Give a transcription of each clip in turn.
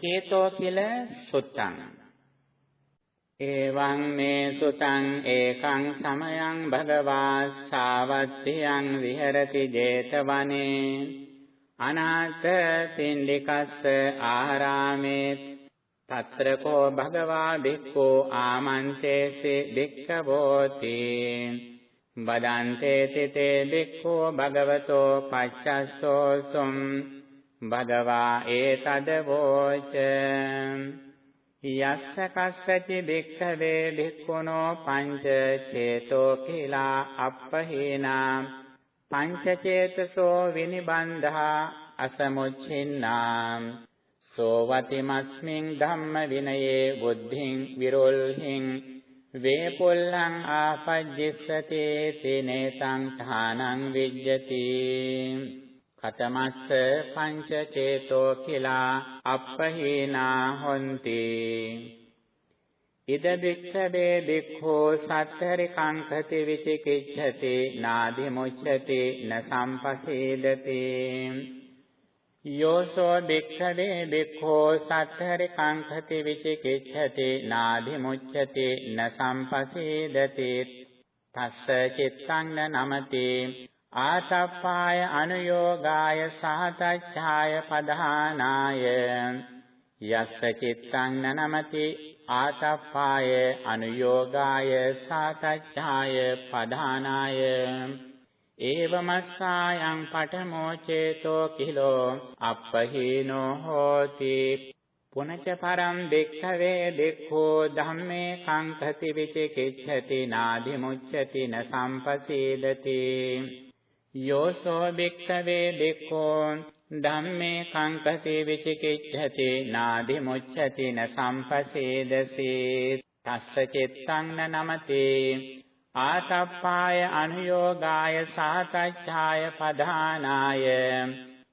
චේතෝ කිල සුත්තං. එවං මේ සුතං ඒකං සමයං භගවා සාවත්තියං විහෙරති 제තවනේ. අනාථ පින්ඩිකස්ස ආරාමේ తත්‍ර කෝ භගවා බික්ඛෝ ආමන්තේසි බික්ඛවෝති බදන්තේ තිතේ බික්ඛෝ භගවතෝ පච්චස්සෝ සුම් භගවා ඒතද වෝච යස්ස කස්සචි බික්ඛවේ බික්ඛුනෝ පංච චේතෝ කිලා අප්පහේනා පංච චේතසෝ විනිබන්ධා අසමුච්චින්නා සෝවතිමස්මින් ධම්ම විනයේ බුද්ධින් විරොල්හින් වේපොල්ලං ආපජ්ජස්සති තේනේතං ඨානං විජ්ජති කතමස්ස පංච චේතෝ කිලා අප්පහීනා හොಂತಿ ඉද බික්ඛවේ බික්ඛෝ සත්තරි කංකති විචිකිච්ඡති නාදි මුච්ඡති න සම්පසේදති. යෝසෝ බික්ඛවේ බික්ඛෝ සත්තරි කංකති විචිකිච්ඡති නාදි මුච්ඡති න සම්පසේදති. තස්ස චිත්තං නමති. ආතප්පාය අනුയോഗාය සහතච්ඡාය පධානාය යස්ස චිත්තං නනමති ආතප්පාය අනුയോഗාය සහතච්ඡාය පධානාය ඒවමස්සායන් පඨමෝ චේතෝ කිලෝ අපහීනෝ හෝති පුනච පරම් භික්ඛවේ භික්ඛෝ ධම්මේ කංකති විචිකිච්ඡති නාදි මුච්ඡති න සම්පසීදති යෝසෝ භික්ඛවේ බික්ඛූන් ධම්මේ කංකති විචිකිච්ඡති නාදි මුච්ඡති න සම්පසේදසේ තස්ස චිත්තං න නමතේ ආතප්පාය අනුയോഗාය සාතච්ඡාය පධානාය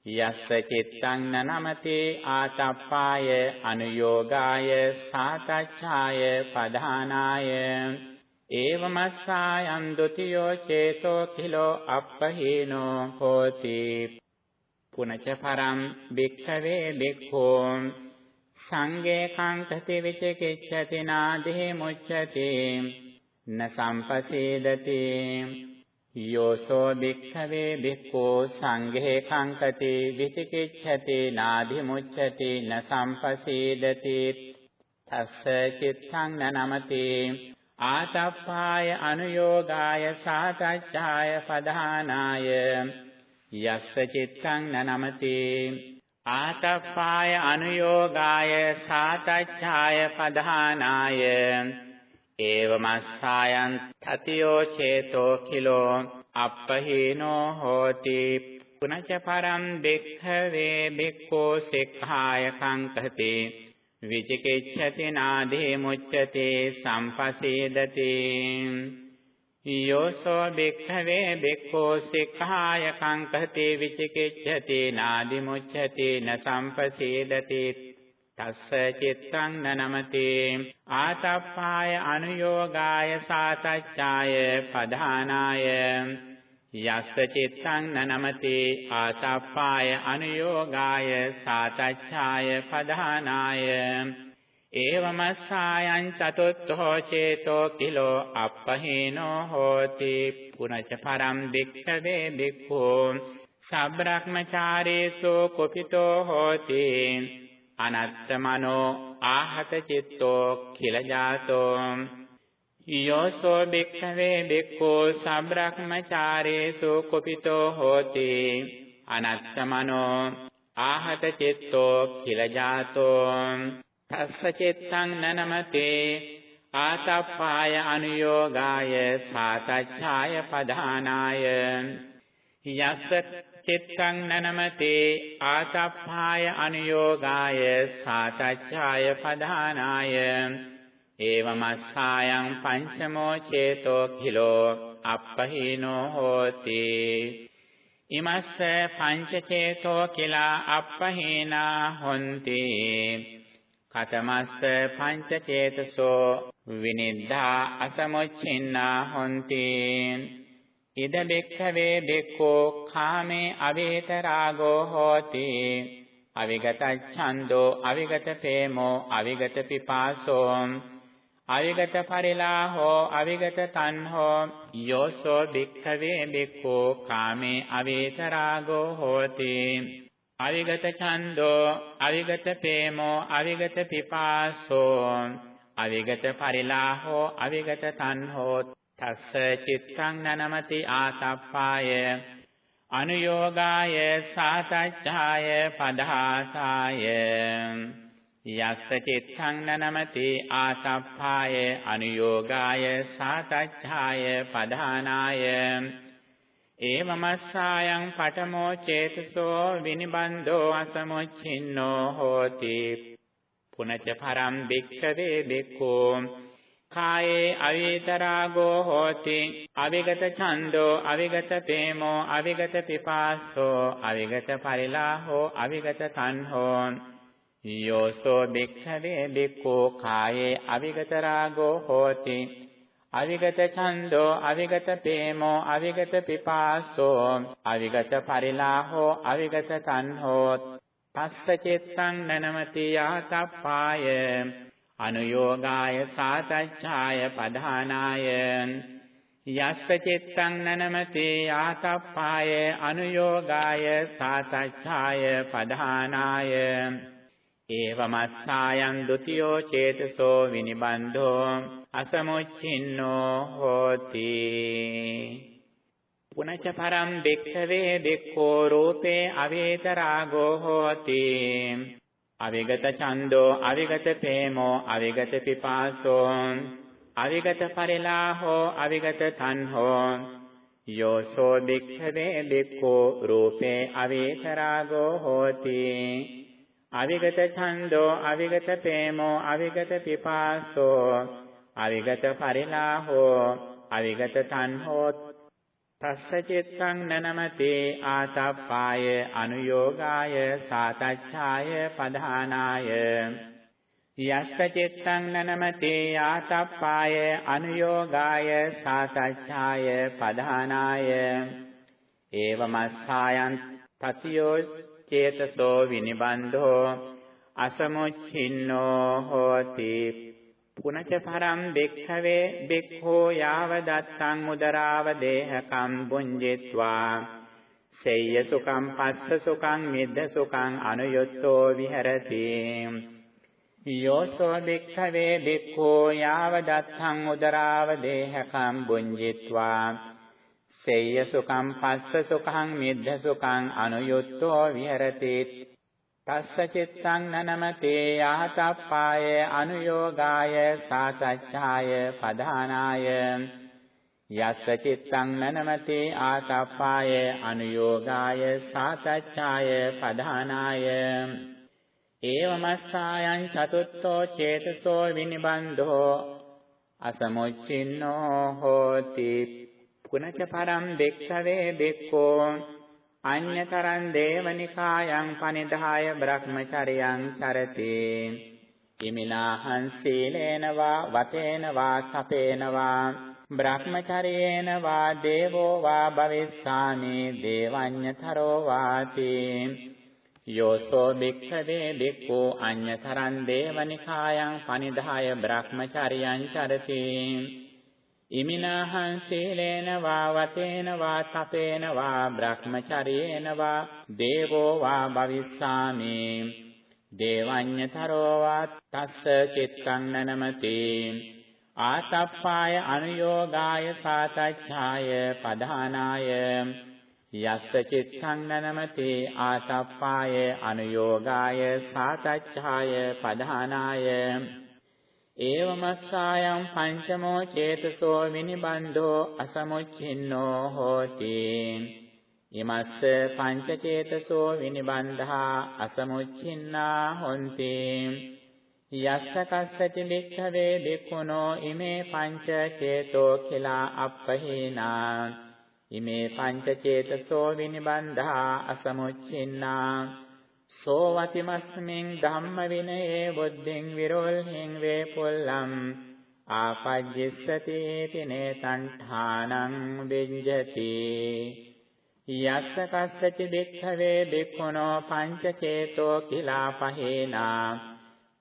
යස්ස චිත්තං න නමතේ ආතප්පාය අනුയോഗාය සාතච්ඡාය පධානාය ඒවමස්සායන් ဒ ුතියෝ චේතෝ කිලෝ අප්පහීනෝ හෝති පුනච පරම් භික්ඛවේ භික්ඛෝ සංඝේ කංකති විචිකිච්ඡති නාදේ මුච්ඡති න සම්පසේදති යෝසෝ භික්ඛවේ භික්ඛෝ සංඝේ කංකති විචිකිච්ඡති නාදි මුච්ඡති න ආතප්පාය අනුയോഗාය සාකච්ඡාය පධානාය යස්ස චිත්තං නනමති. ආතප්පාය අනුയോഗාය සාකච්ඡාය පධානාය. ඒවමස්සායන් තතියෝ චේතෝ කිලෝ අප්පහීනෝ හෝති. පුනච පරම් බික්ඛවේ බික්ඛෝ සික්ඛාය සංකතේ විචිකිච්ඡති නාදේ මුච්ඡති සම්පසේදති යෝසෝ භික්ඛවේ භික්ඛෝ සික්ඛාය කංකති විචිකිච්ඡති නාදි මුච්ඡති න සම්පසේදති තස්ස චිත්තං නනමති ආතප්පාය අනුയോഗාය සාතච්ඡාය පධානාය යස්ස චිත්තං නනමති ආසප්පාය අනුയോഗාය සාතච්ඡාය පධානාය ඒවමස්සායන් චතුත්ථෝ චේතෝ කිලෝ අප්පහීනෝ හෝති පුනච පරම් භික්ඛවේ භික්ඛෝ සබ්‍රක්මචාරේසෝ කුපිතෝ හෝති අනත්තමනෝ ආහත චිත්තෝ කිල ජාතෝ යෝසෝ භික්ඛවේ බික්ඛෝ සබ්‍රක්මචාරේසු කුපිතෝ හෝති. අනත්තමනෝ ආහත චිත්තෝ කිලජාතෝ. තස්ස චිත්තං නනමතේ ආතප්පාය අනුയോഗාය සාතච්ඡාය පධානාය. යස්ස චිත්තං නනමතේ ආතප්පාය අනුയോഗාය සාතච්ඡාය පධානාය. ඒවමස්සායන් පංචමෝ චේතෝ කිලෝ අප්පහීනෝ හෝති ඉමස්ස පංචචේතෝ කිලා අප්පහීනා හොಂತಿ කතමස්ස පංචචේතසෝ විනිද්ධා අසමුච්චින්නා හොಂತಿ ඉද බෙක්ඛවේ බෙක්ඛෝ කාමේ අවේත රාගෝ හෝති අවිගත ඡන්தோ අවිගත ප්‍රේමෝ අවිගත පිපාසෝ අවිගත පරිලා හෝ අවිගත තන් හෝ යෝසෝ භික්ඛවේ භික්ඛෝ කාමේ අවේතරාගෝ හෝති. අවිගත ඡන්தோ අවිගත ප්‍රේමෝ අවිගත පිපාසෝ අවිගත පරිලා හෝ අවිගත තන් හෝ තස්ස චිත්තං නනමති ආසප්පාය අනුയോഗාය සාතච්ඡාය පදහාසාය. යක්ස චිත්තං නනමති ආසප්පාය අනුയോഗාය සාතච්ඡාය පධානාය ඒවමස්සායන් පඨමෝ චේතසෝ විනිබන්ධෝ අසමුච්චින්නෝ හෝති පුනච පරම් භික්ඛවේ බික්ඛෝ කායේ අවේතරාගෝ හෝති අවිගත ඡන්தோ අවිගත ප්‍රේමෝ අවිගත පිපාසෝ අවිගත පරිලාහෝ අවිගත තණ්හෝ යෝසෝ භික්ඛවේ භික්ඛෝ කායේ අවිගත රාගෝ හෝති. අවිගත ඡන්தோ අවිගත ප්‍රේමෝ අවිගත පිපාසෝ අවිගත පරිලාහෝ අවිගත තණ්හෝත්. පස්ස චිත්තං නනමති යහතප්පාය. අනුയോഗාය සාතච්ඡාය පධානාය. යස්ස චිත්තං නනමති යහතප්පාය. අනුയോഗාය සාතච්ඡාය පධානාය. ඒවමස්සායන් ဒ ුතියෝ චේතසෝ විනිබන්ධෝ අසමුච්චින්නෝ හෝති පුනච පරම් දෙක්ඛවේ දෙක්ඛෝ රූපේ අවේතරාගෝ හෝති අවිගත ඡන්தோ අවිගත ප්‍රේමෝ අවිගත පිපාසෝ අවිගත පරිලාහෝ අවිගත තණ්හෝ යෝසෝ භික්ඛවේ භික්ඛෝ රූපේ අවේතරාගෝ හෝති අවිගත ඡන්தோ අවිගත ප්‍රේමෝ අවිගත පිපාසෝ අවිගත පරිලාහෝ අවිගත තණ්හෝත් තස්ස චිත්තං නනමති ආතප්පාය අනුയോഗාය සාතච්ඡාය පධානාය. යස්ස චිත්තං නනමති ආතප්පාය අනුയോഗාය සාතච්ඡාය පධානාය. ඒවමස්සායන් තතියෝ චේතසෝ විනිබන්ධෝ අසමුච්ඡින්නෝ හෝති. පුනච පරම් භික්ඛවේ භික්ඛෝ යාව දත්තං උදරාව දේහකම් බුඤ්ජිත්වා. සේය සුඛං පස්ස සුඛං මිද්ද සුඛං අනුයුත්තෝ විහෙරති. යෝසෝ භික්ඛවේ භික්ඛෝ යාව දත්තං උදරාව දේහකම් බුඤ්ජිත්වා. සේය සුඛං පස්ස සුඛං මිද්ද සුඛං අනුයුක්තෝ විහෙරති. තස්ස චිත්තං නනමතේ යහතප්පාය අනුയോഗාය සාතච්ඡාය පධානාය. යස්ස චිත්තං නනමතේ ආතප්පාය අනුയോഗාය සාතච්ඡාය පධානාය. ඒවමස්සායන් චතුත්තෝ චේතසෝ විනිබන්ධෝ. අසමුච්චින්නෝ හෝති. පුනච පරම් දෙක්ඛවේ දෙක්ඛෝ අඤ්‍යතරං දේවනිකායන් පනිදාය බ්‍රහ්මචර්යං චරති. ඉමිනාහං සීලේන වා වතේන වා සපේන වා බ්‍රහ්මචර්යේන වා දේවෝ වා භවිස්සාමි දේවඤ්‍යතරෝ වාති. යෝසෝ භික්ඛවේ භික්ඛු අඤ්‍යතරං දේවනිකායන් පනිදාය බ්‍රහ්මචර්යං චරති. ඉමිනාහං සීලේන වා වතේන වා තපේන වා බ්‍රහ්මචරේන වා දේවෝ වා භවිස්සාමි. දේවඤ්ඤතරෝ වා තස්ස චිත්තං නනමති ආසප්පාය අනුയോഗාය සාතච්ඡාය පධානාය. යස්ස චිත්තං නනමති ආසප්පාය අනුയോഗාය සාතච්ඡාය පධානාය. ඒවමස්සායම් පංචමෝ චේතසෝ විනිබන්ධෝ අසමුච්චින්නෝ හෝති ඉමස්ස පංච චේතසෝ විනිබන්ධා අසමුච්චින්නා හොಂತಿ යස්ස කස්සති වික්ඛවේ බික්ඛුනෝ ඉමේ පංච චේතෝ කිලා අප්පහේනා ඉමේ පංච චේතසෝ විනිබන්ධා අසමුච්චින්නා සෝවතිමස්මින් ධම්ම විනයේ බුද්ධින් විරෝල්හින් වේපොල්ලම්. ආපජ්ජස්සති තිනේ තණ්ඨානං විඤ්ජති යස්ස කස්සච බික්ඛවේ බික්ඛුනෝ පංචචේතෝ කිලා පහේනා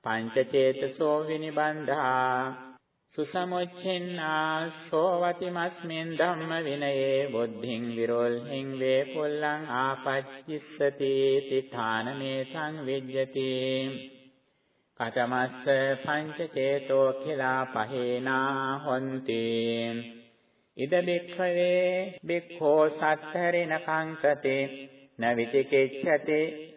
පංචචේතසෝ විනිබන්ධා. සුසමුච්චින්නා සෝවතිමස්මින් ධම්ම විනයේ බුද්ධින් විරෝල්හින් වේ පුල්ලං ආපච්චිස්සති තිඨානමේ සංවිජ්ජති කතමස්ස පංචචේතෝ කිලා පහේනා හොන්ති. ඉද බික්ඛවේ බික්ඛෝ සත්තරින කංකතේ න විතිකිච්ඡති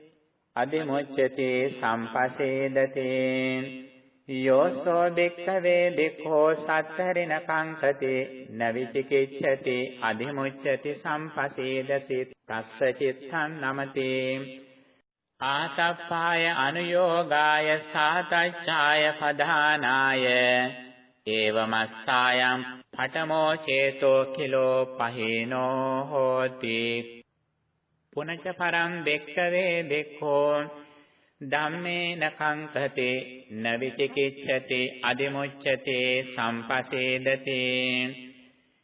අදිමුච්ඡති සම්පසේදතේ. යෝසෝ බික්ඛවේ බික්ඛෝ සත්තරින කංකති නවිචිකිච්ඡති අධිමුච්ඡති සම්පසීදති තස්ස චිත්තං නමති. ආතප්පාය අනුയോഗාය සාතච්ඡාය පධානාය. ඒවමස්සායම් පඨමෝ චේතෝ කිලෝ පහිනෝ හෝති. පුනච පරම් බෙක්කවේ බෙක්ඛෝ ධම්මේන කංකතේ නවිතිකිච්ඡති අදිමුච්ඡති සම්පසේදති.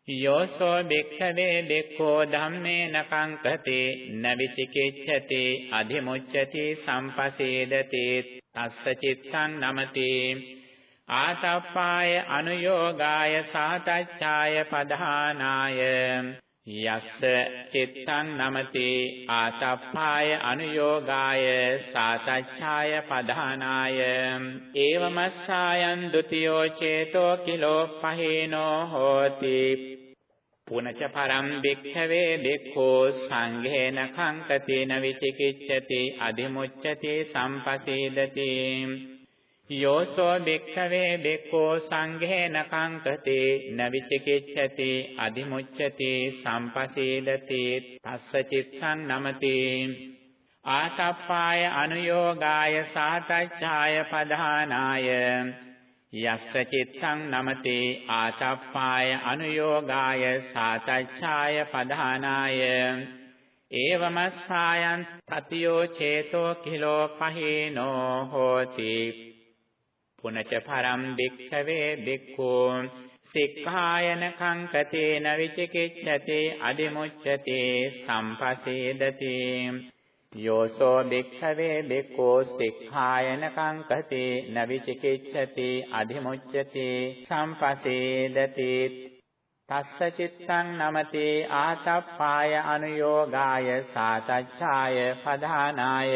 යෝසෝ බික්ඛවේ බික්ඛෝ ධම්මේන කංකතේ නවිතිකිච්ඡති අදිමුච්ඡති සම්පසේදති. තස්ස චිත්තං නමති. ආතප්පාය අනුയോഗාය සාතච්ඡාය පධානාය. යස්ස චිත්තං නමති ආතප්පාය අනුയോഗාය සාතච්ඡාය පධානාය ඒවමස්සායන් ဒ ුතියෝ චේතෝ කිලෝ පහේනෝ හෝති පුනච පරම් භික්ඛවේ දෙක්ඛෝ සංඝේන කංකතේන විචිකිච්ඡති අධිමුච්ඡති සම්පසේදති යෝසෝ භික්ඛවේ බෙක්ඛෝ සංඝේන කංකතේ නවිචිකිච්ඡති අදිමුච්ඡති සම්පසීලති තස්ස චිත්තං නමති. ආතප්පාය අනුയോഗාය සාතච්ඡාය පධානාය. යස්ස චිත්තං නමති. ආතප්පාය අනුയോഗාය සාතච්ඡාය පධානාය. ඒවමස්සායන් තතියෝ චේතෝ කිලෝ පහේනෝ හෝති. පුනච පරම් භික්ඛවේ භික්ඛූ සික්ඛායන කංකතේන විචිකිච්ඡති අදිමුච්ඡති සම්පසේදති යෝසෝ භික්ඛවේ භික්ඛෝ සික්ඛායන කංකතේ නවිචිකිච්ඡති අදිමුච්ඡති සම්පසේදති තස්ස චිත්තං නමති ආතප්පාය අනුയോഗාය සාතච්ඡාය පධානාය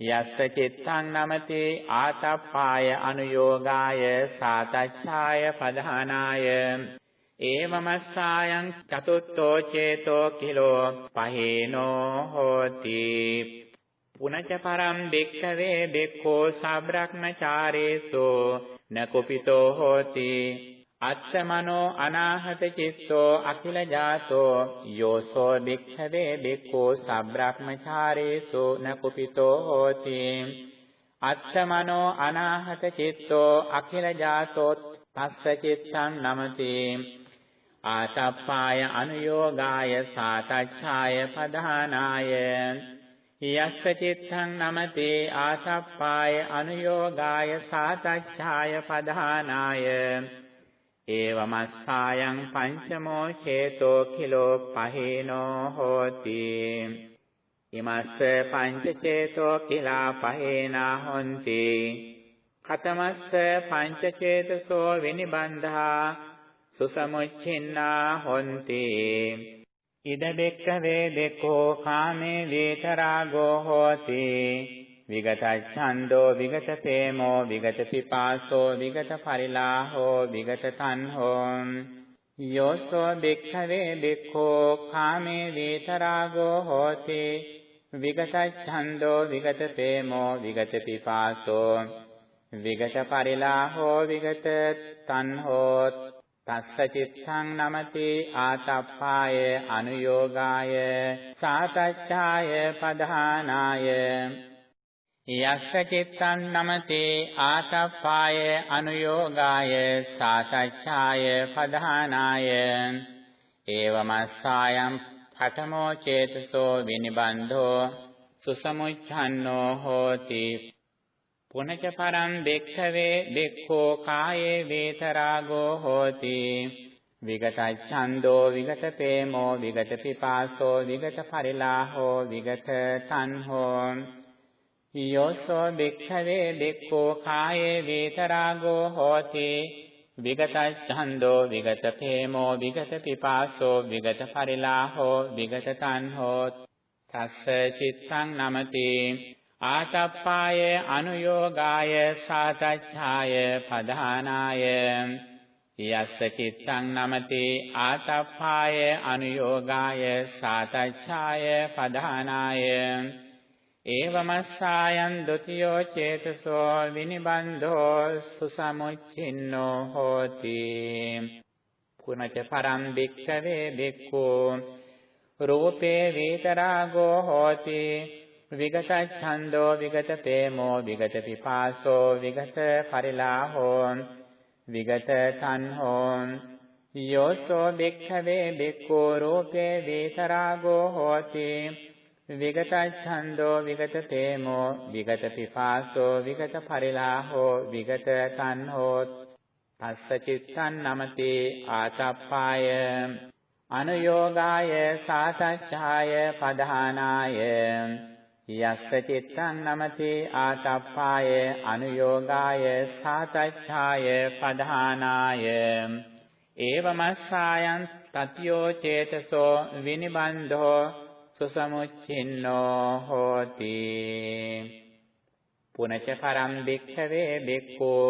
යස්ස චිත්තං නමති ආතප්පාය අනුയോഗාය සාතච්ඡාය පධානාය ඒවමස්සායන් චතුත්ථෝ චේතෝ කිලෝ පහේනෝ හෝති පුනච පරම් බික්ඛවේ බික්ඛෝ සබ්‍රක්මචාරේසෝ නකුපිතෝ හෝති අත්තමනෝ අනාහත චිත්තෝ අකිල ජාතෝ යෝසෝ භික්ඛවේ බික්ඛෝ සබ්‍රාහ්මචාරේසු නකුපිතෝ හෝති. අත්තමනෝ අනාහත චිත්තෝ අකිල ජාතෝ තස්ස චිත්තං නමති. ආතප්පාය අනුയോഗාය සාතච්ඡාය පධානාය. යස්ස චිත්තං නමති ආතප්පාය අනුയോഗාය සාතච්ඡාය පධානාය. ඒවමස්සායන් පංචමෝ චේතෝ කිලෝ පහේනෝ හෝති ඉමස්ස පංච චේතෝ කිලා පහේනා හොಂತಿ කතමස්ස පංච චේතසෝ විනිබන්ධා සුසමුච්චින්නා හොಂತಿ ඉද බෙක්කවේ දෙකෝ කාමේ වේතරාගෝ හෝති. විගත ඡන්தோ විගත ප්‍රේමෝ විගත පිපාසෝ විගත පරිලාහෝ විගත තණ්හෝ. යෝසෝ භික්ඛවේ භික්ඛෝ කාමේ වේතරාගෝ හෝති. විගත ඡන්தோ විගත ප්‍රේමෝ විගත පිපාසෝ. විගත පරිලාහෝ විගත තණ්හෝ තස්සචිත්තං නමති ආතප්පාය අනුയോഗාය සාතච්ඡාය පධානාය යස්ස චිත්තං නමති ආතප්පාය අනුയോഗාය සාතච්ඡාය පධානාය ඒවමස්සායම් පඨමෝ චේතසෝ විනිබන්ධෝ සුසමුච්ඡන්නෝ හෝති පුනච පරම් දෙක්ඛවේ දෙක්ඛෝ කායේ වේතරාගෝ හෝති. විගතච්ඡන්தோ විගත ප්‍රේමෝ විගත පිපාසෝ විගත පරිලාහෝ විගත තන්හෝ යෝසෝ භික්ඛවේ භික්ඛෝ කායේ වේතරාගෝ හෝති. විගතච්ඡන්தோ විගත ප්‍රේමෝ විගත පිපාසෝ විගත පරිලාහෝ විගත තන්හෝ තස්ස චිත්තං නමති. ආතප්පාය අනුയോഗාය සාතච්ඡාය පධානාය. යස්ස චිත්තං නමති ආතප්පාය අනුയോഗාය සාතච්ඡාය පධානාය. ඒවමස්සායන් ဒ ුතියෝ චේතසෝ විනිබන්ධෝ සුසමුච්චින්නෝ හෝති. කුණච පරම් භික්ඛවේ භික්ඛෝ. රූපේ වේතරාගෝ හෝති. විගතච්ඡන්தோ විගත ප්‍රේමෝ විගත පිපාසෝ විගත පරිලාහෝ විගත තණ්හෝ යෝසෝ භික්ඛවේ භික්ඛෝ රූපේ වේසරාගෝ හෝති විගතච්ඡන්தோ විගත ප්‍රේමෝ විගත පිපාසෝ විගත පරිලාහෝ විගත තණ්හෝ පස්සචිත්තං නමති ආතප්පාය අනුയോഗාය සාතච්ඡාය පධානාය යස්ස චිත්තං නමති ආතප්පාය අනුയോഗාය සාතච්ඡාය පධානාය ඒවමස්සායන් තතියෝ චේතසෝ විනිබන්ධෝ සුසමුච්චින්නෝ හෝති පුනච පරම් භික්ඛවේ භික්ඛෝ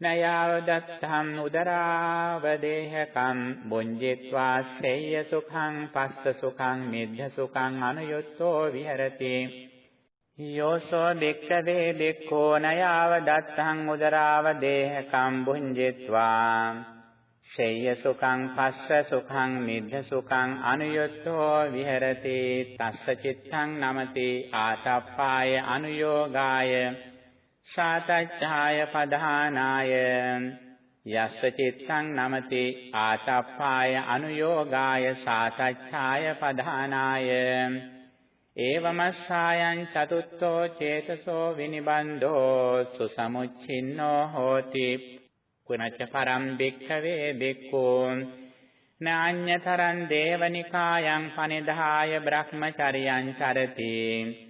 නයාව දත්තං උදරාවදේහකම් බුඤ්ජිත්වා සේය සුඛං පස්ස සුඛං මිද්ධ සුඛං අනුයුත්තෝ විහෙරති. යෝසෝ භික්ඛවේ භික්ඛෝ නයාව දත්තං උදරාවදේහකම් බුඤ්ජිත්වා සේය සුඛං පස්ස සුඛං මිද්ධ සුඛං අනුයුත්තෝ විහෙරති. තස්ස චිත්තං නමති. ආතප්පාය අනුയോഗාය සාතච්ඡාය පධානාය। යස්ස චිත්තං නමති ආතප්පාය අනුയോഗාය සාතච්ඡාය පධානාය। ඒවමස්සායන් චතුත්ථෝ චේතසෝ විනිබන්ධෝ සුසමුච්ඡින්නෝ හෝති। කුණච්ච පරම් භික්ඛවේ භික්ඛූ। නාඤ්‍යතරං දේවනිකායන් පනිදාය බ්‍රහ්මචරියං චරති।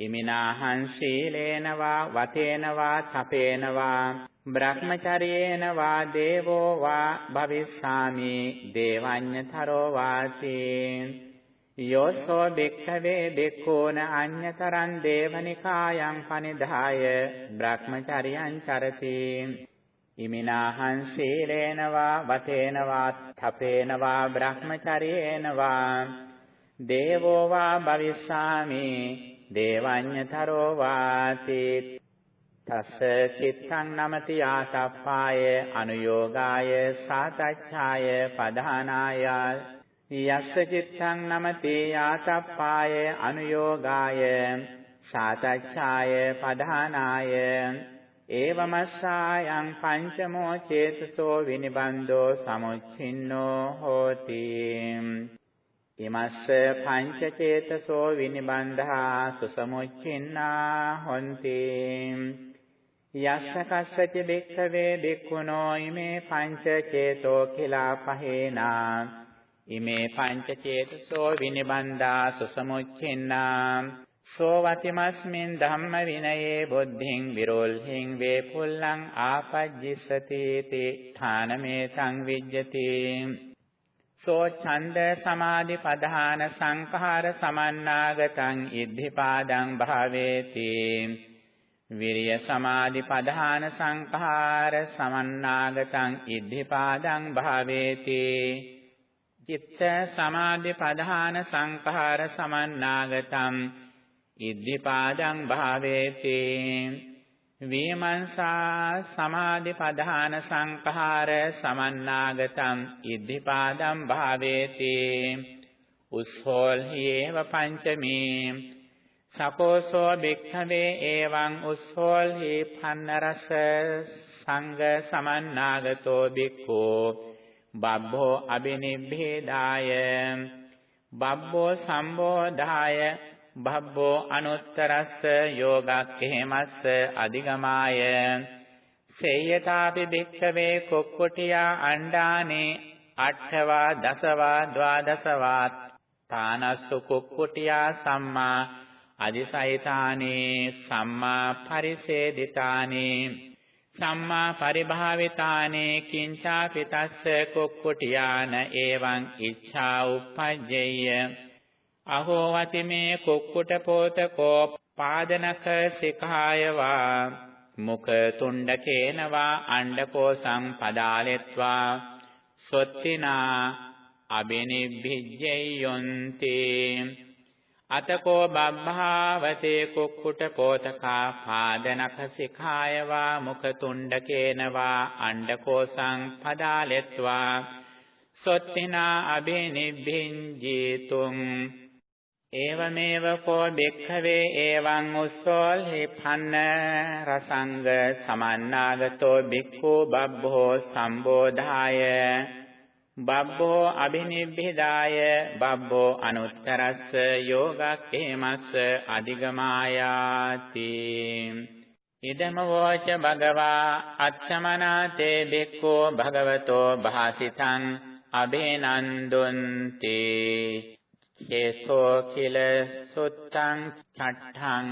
ඉමිනාහං සීලේන වා වතේන වා තපේන වා බ්‍රහ්මචර්යේන වා දේවෝ වා භවිස්සාමි දේවඤ්ඤතරෝ වාති යෝසෝ භික්ඛවේ භික්ඛූන අඤ්ඤතරං දේවනිකායන් පනිදාය බ්‍රහ්මචර්යං චරති. ඉමිනාහං සීලේන වා වතේන වා තපේන වා බ්‍රහ්මචර්යේන වා දේවෝ වා භවිස්සාමි දේවඤ්ඤතරෝ වාසී. තස්ස චිත්තං නමති ආසප්පාය අනුയോഗාය සාතච්ඡාය පධානාය. යස්ස චිත්තං නමති ආසප්පාය අනුയോഗාය සාතච්ඡාය පධානාය. ඒවමස්සායන් පංචමෝ චේතසෝ විනිබන්ධෝ සමුච්චින්නෝ හෝති. ඉමස්ස පංච චේතසෝ විනිබන්ධා සුසමුච්චින්නා හොಂತಿ යස්ස කස්සච බික්ඛවේ බික්ඛුනෝ ඉමේ පංච චේතෝ කිලා පහේනා. ඉමේ පංච චේතසෝ විනිබන්ධා සුසමුච්චින්නා. සෝවතිමස්මින් ධම්ම විනයේ බුද්ධින් විරෝල්හින් වේපුල්ලං ආපජ්ජිසති තේ ථානමේ සංවිජ්ජති. සෝ ඡන්ද සමාධි පධාන සංඛාර සමන්නාගතං ඉද්ධිපාදං භාවේති. විරිය සමාධි පධාන සංඛාර සමන්නාගතං ඉද්ධිපාදං භාවේති. චිත්ත සමාධි පධාන සංඛාර සමන්නාගතං ඉද්ධිපාදං භාවේති. වීමංසා සමාධි පධාන සංඛාර සමන්නාගතං ඉද්ධිපාදම් භාවේති උස්සෝල්හි ඒව පංචමී සකෝසෝ භික්ඛවේ එවං උස්සෝල්හි පන්නරස සංඝ සමන්නාගතෝ භික්ඛෝ බබ්බෝ අබිනිබ්බේදාය බබ්බෝ සම්බෝධාය භබ්බෝ අනුත්තරස්ස යෝගක්ඛේමස්ස අධිගමාය. සේයතාපි භික්ඛවේ කොක්කොටියා අණ්ඩානේ අට්ඨවා දසවා ද්වාදසවා තානස්සු කුක්කුටියා සම්මා අදිසයිතානේ සම්මා පරිසේදිතානේ. සම්මා පරිභාවිතානේ කිංචාපි තස්ස කුක්කුටියාන එවං ඉච්ඡා උප්පජ්ජේය අහෝ වතිමේ කුක්කුට පෝතකෝ පාදනක සිකායවා මුඛ තුණ්ඩකේනවා අණ්ඩකෝසං පදාලෙත්වා සොත්තිනා අබිනිබ්බිජ්ජයොන්ති. අතකෝ බබ්භාවතේ කුක්කුට පෝතකා පාදනක සිකායවා මුඛ තුණ්ඩකේනවා අණ්ඩකෝසං පදාලෙත්වා සොත්තිනා අබිනිබ්බින්ජීතුං ඒවමේව කෝ බෙක්ඛවේ එවං උස්සෝල්හි පන්න රසංග සමන්නාගතෝ බික්ඛු බබ්බෝ සම්බෝධාය බබ්බෝ අබිනිබ්බිදාය බබ්බෝ අනුත්තරස්ස යෝගක්ඛේමස්ස අධිගමායාති ඉදම වෝච භගවා අත්තමනාතේ බික්ඛෝ භගවතෝ භාසිතං අබේනන්දුන්ති හේතෝ කිල සුත්තං චට්ඨං